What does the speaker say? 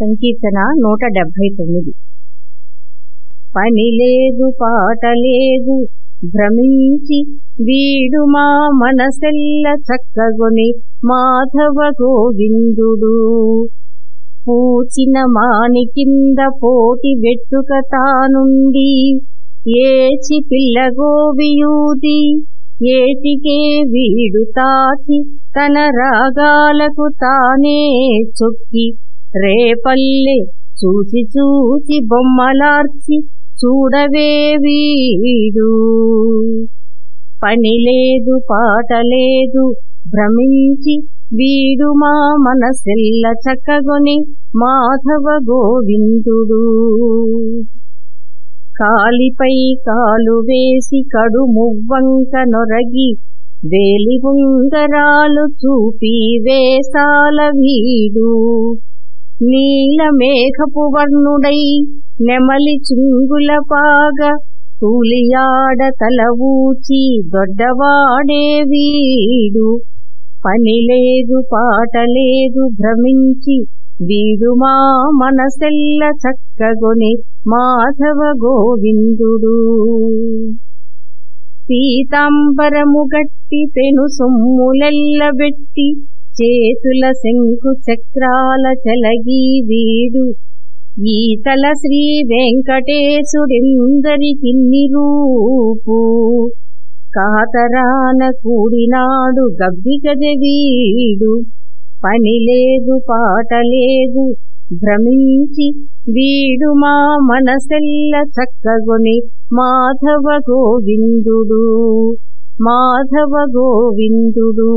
సంకీర్తన నూట డెబ్భై తొమ్మిది. పని లేదు పాట లేదు భ్రమించి వీడు మా మనసెల్ల చక్కగొని మాధవ గోవిందుడు. పూచిన మాని కింద పోటి వెట్టుక తానుండి ఏచి పిల్లగోవియూది ఏటికే వీడు తాచి తన రాగాలకు తానే చొక్కి. రేపల్లె చూచి చూచి బొమ్మలార్చి చూడవే వీడు. పని లేదు పాట లేదు భ్రమించి వీడు మా మనసెల్ల చక్కగొని మాధవ గోవిందుడు. కాలిపై కాలు వేసి కడు మువ్వంక నొరగి వేలి ఉంగరాలు చూపి వేసాల వీడు. నీల మేఘపు వర్ణుడై నెమలి చుంగుల పాగ తూలియాడ తల ఊచి దొడ్డవాడే వీడు. పని లేదు పాట లేదు భ్రమించి వీడు మా మనసెల్ల చక్కగొని మాధవ గోవిందుడు. పీతాంబరము గట్టి పెను సొమ్ములెల్లబెట్టి చేతుల శంకు చక్రాల చలగి వీడు. ఈతల శ్రీ వెంకటేశుడెందరికిన్ని రూపు. కాతరాన కూడినాడు గబ్బిగజ వీడు. పని లేదు పాట లేదు భ్రమించి వీడు మా మనసెల్ల చక్కగొని మాధవ గోవిందుడు. మాధవ గోవిందుడు.